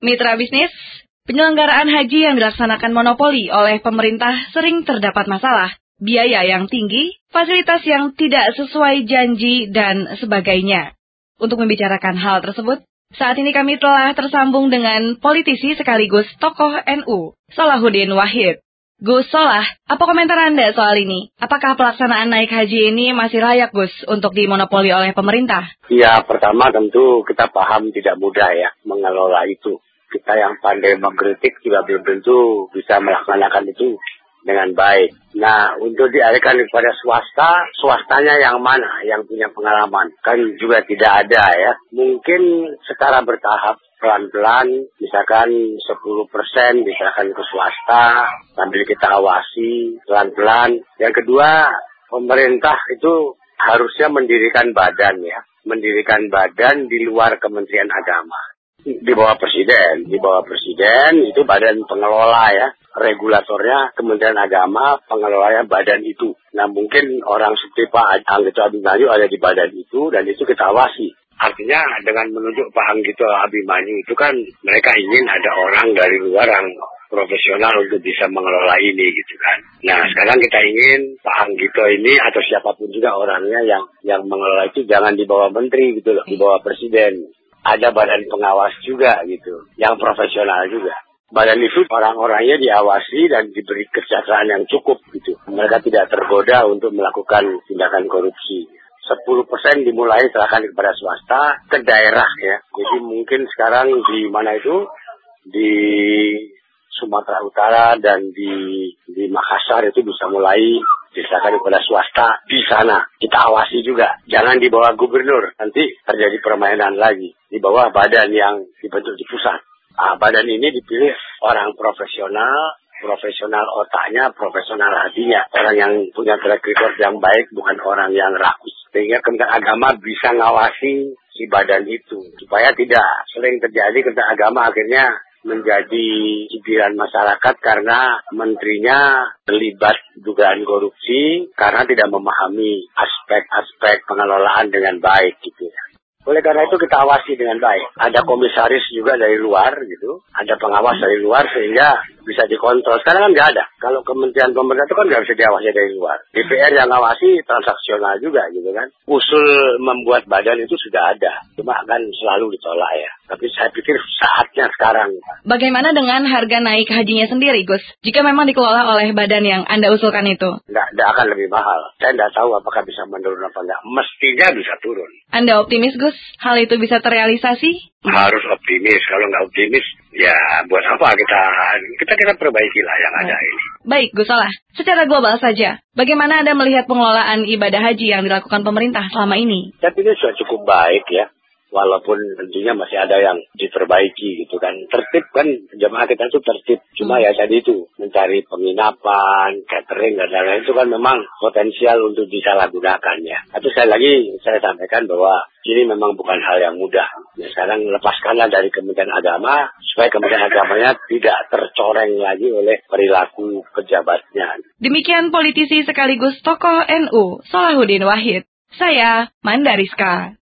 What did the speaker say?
Mitra bisnis, penyelenggaraan haji yang dilaksanakan monopoli oleh pemerintah sering terdapat masalah, biaya yang tinggi, fasilitas yang tidak sesuai janji, dan sebagainya. Untuk membicarakan hal tersebut, saat ini kami telah tersambung dengan politisi sekaligus tokoh NU, Salahuddin Wahid. Gus Solah, apa komentar Anda soal ini? Apakah pelaksanaan naik haji ini masih layak, Gus, untuk dimonopoli oleh pemerintah? Ya, pertama tentu kita paham tidak mudah ya mengelola itu. Kita yang pandai mengkritik juga belum tentu bisa melaksanakan itu dengan baik. Nah, untuk dialihkan kepada swasta, swastanya yang mana yang punya pengalaman? Kan juga tidak ada ya. Mungkin secara bertahap pelan-pelan, misalkan 10 persen diserahkan ke swasta, sambil kita awasi pelan-pelan. Yang kedua, pemerintah itu harusnya mendirikan badan ya, mendirikan badan di luar Kementerian Agama. Di bawah presiden, di bawah presiden itu badan pengelola ya, regulatornya Kementerian Agama, pengelolanya badan itu. Nah mungkin orang seperti Pak Anggito Abimanyu ada di badan itu dan itu kita awasi. Artinya dengan menunjuk Pak Anggito Abimanyu itu kan mereka ingin ada orang dari luar yang profesional untuk bisa mengelola ini gitu kan. Nah sekarang kita ingin Pak Anggito ini atau siapa pun juga orangnya yang yang mengelola itu jangan di bawah menteri gitu loh, di bawah presiden. Ada badan pengawas juga gitu, yang profesional juga. Badan itu orang-orangnya diawasi dan diberi kesejahteraan yang cukup gitu. Mereka tidak tergoda untuk melakukan tindakan korupsi. 10 persen dimulai serahkan kepada swasta ke daerah ya. Jadi mungkin sekarang di mana itu di Sumatera Utara dan di di Makassar itu bisa mulai diserahkan kepada swasta di sana. Kita awasi juga. Jangan di bawah gubernur. Nanti terjadi permainan lagi. Di bawah badan yang dibentuk di pusat. Nah, badan ini dipilih orang profesional profesional otaknya, profesional hatinya. Orang yang punya track record yang baik, bukan orang yang rakus. Sehingga Kementerian Agama bisa ngawasi si badan itu. Supaya tidak sering terjadi Kementerian Agama akhirnya menjadi cibiran masyarakat karena menterinya terlibat dugaan korupsi karena tidak memahami aspek-aspek pengelolaan dengan baik gitu ya. Oleh karena itu kita awasi dengan baik. Ada komisaris juga dari luar gitu, ada pengawas dari luar sehingga bisa dikontrol. Sekarang kan nggak ada. Kalau kementerian pemerintah itu kan nggak bisa diawasi dari luar. DPR yang ngawasi transaksional juga gitu kan. Usul membuat badan itu sudah ada, cuma akan selalu ditolak ya. Tapi saya pikir saatnya sekarang. Bagaimana dengan harga naik hajinya sendiri, Gus? Jika memang dikelola oleh badan yang Anda usulkan itu? Nggak, nggak akan lebih mahal. Saya nggak tahu apakah bisa menurun apa nggak. Mestinya bisa turun. Anda optimis, Gus? Hal itu bisa terrealisasi? Harus optimis. Kalau nggak optimis, ya buat apa kita kita kita perbaiki lah yang ada ini. Baik, Gus Salah. Secara global saja, bagaimana Anda melihat pengelolaan ibadah haji yang dilakukan pemerintah selama ini? Saya pikir sudah cukup baik ya walaupun tentunya masih ada yang diperbaiki gitu kan. Tertib kan jemaah kita itu tertib. Cuma hmm. ya tadi itu mencari penginapan, catering dan lain-lain itu kan memang potensial untuk disalahgunakan ya. Tapi sekali lagi saya sampaikan bahwa ini memang bukan hal yang mudah. Ya, sekarang lepaskanlah dari Kementerian Agama supaya Kementerian Agamanya tidak tercoreng lagi oleh perilaku pejabatnya. Demikian politisi sekaligus tokoh NU, Salahuddin Wahid. Saya Mandariska.